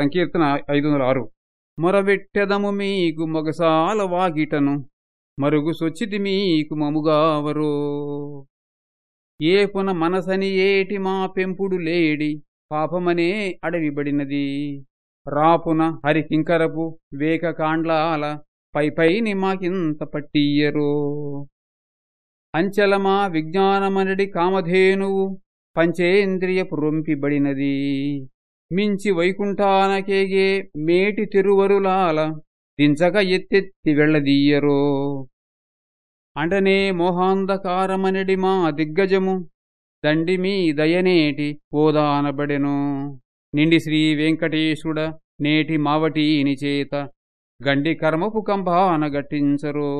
సంకీర్తన ఐదు వందల ఆరు మొరబెట్టెదము మీకు మొగసాల వాగిటను మరుగు సొచ్చితి మీకు మముగావరో. ఏపున మనసని ఏటి మా పెంపుడు లేడి పాపమనే అడవిబడినది. రాపున హరికింకరపు వేక కాండ్లాల పైపైని మాకింత పట్టియ్యరో. అంచలమా విజ్ఞానమనడి కామధేనువు పంచేంద్రియపు రొంపిబడినది. మించి వైకుంఠానకేగే మేటి తిరువరులాల దించక ఎత్తెత్తి వెళ్ళదీయరో. అంటనే మోహాంధకారమనడి మా దిగ్గజము దండి మీ దయనేటి ఓదానబడెను నిండి శ్రీ వెంకటేశుడ నేటి మావటీని చేత గండి కర్మపు కంపాన గట్టించరో.